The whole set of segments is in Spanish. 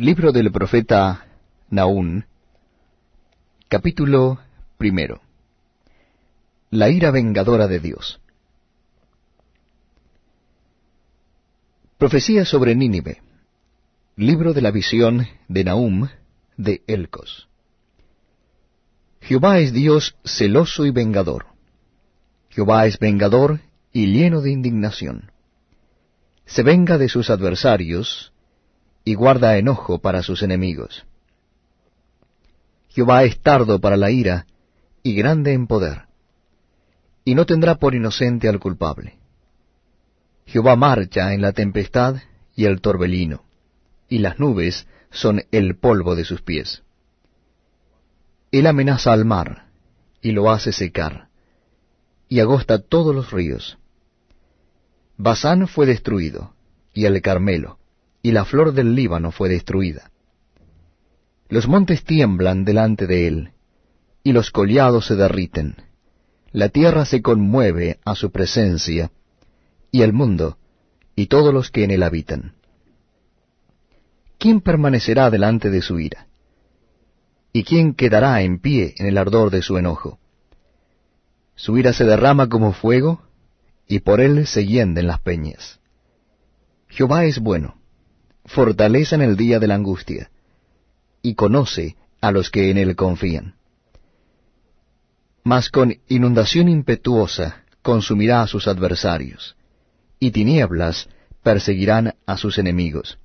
Libro del profeta Naún, capítulo primero. La ira vengadora de Dios. Profecía sobre Nínive. Libro de la visión de Nahum de Elcos. Jehová es Dios celoso y vengador. Jehová es vengador y lleno de indignación. Se venga de sus adversarios, y guarda enojo para sus enemigos. Jehová es tardo para la ira y grande en poder, y no tendrá por inocente al culpable. Jehová marcha en la tempestad y el torbellino, y las nubes son el polvo de sus pies. Él amenaza al mar, y lo hace secar, y agosta todos los ríos. Basán fue destruido, y el Carmelo, y la flor del Líbano fue destruida. Los montes tiemblan delante de él, y los collados se derriten. La tierra se conmueve a su presencia, y el mundo, y todos los que en él habitan. ¿Quién permanecerá delante de su ira? ¿Y quién quedará en pie en el ardor de su enojo? Su ira se derrama como fuego, y por él se hienden las peñas. Jehová es bueno, fortaleza en el día de la angustia, y conoce a los que en él confían. Mas con inundación impetuosa consumirá a sus adversarios, y tinieblas perseguirán a sus enemigos.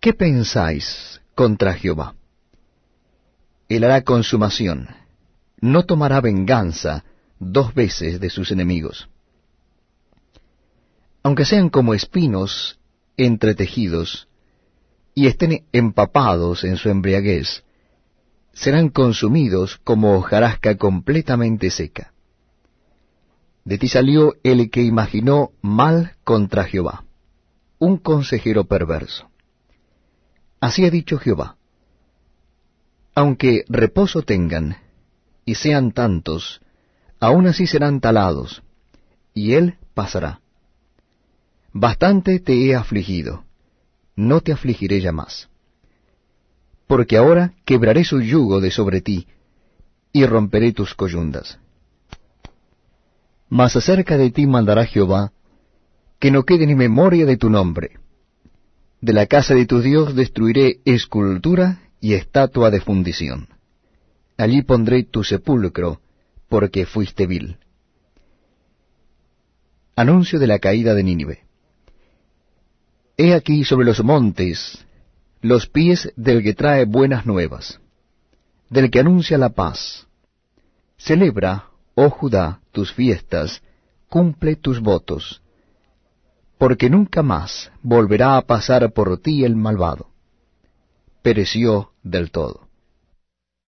¿Qué pensáis contra Jehová? Él hará consumación, no tomará venganza dos veces de sus enemigos. Aunque sean como espinos entretejidos y estén empapados en su embriaguez, serán consumidos como hojarasca completamente seca. De ti salió el que imaginó mal contra Jehová, un consejero perverso. Así ha dicho Jehová, aunque reposo tengan, y sean tantos, aun así serán talados, y él pasará. Bastante te he afligido, no te afligiré ya más. Porque ahora quebraré su yugo de sobre ti, y romperé tus coyundas. Mas acerca de ti mandará Jehová, que no quede ni memoria de tu nombre. De la casa de tu Dios destruiré escultura y estatua de fundición. Allí pondré tu sepulcro, porque fuiste vil. Anuncio de la caída de Nínive. He aquí sobre los montes los pies del que trae buenas nuevas, del que anuncia la paz. Celebra, oh Judá, tus fiestas, cumple tus votos, porque nunca más volverá a pasar por ti el malvado. Pereció del todo.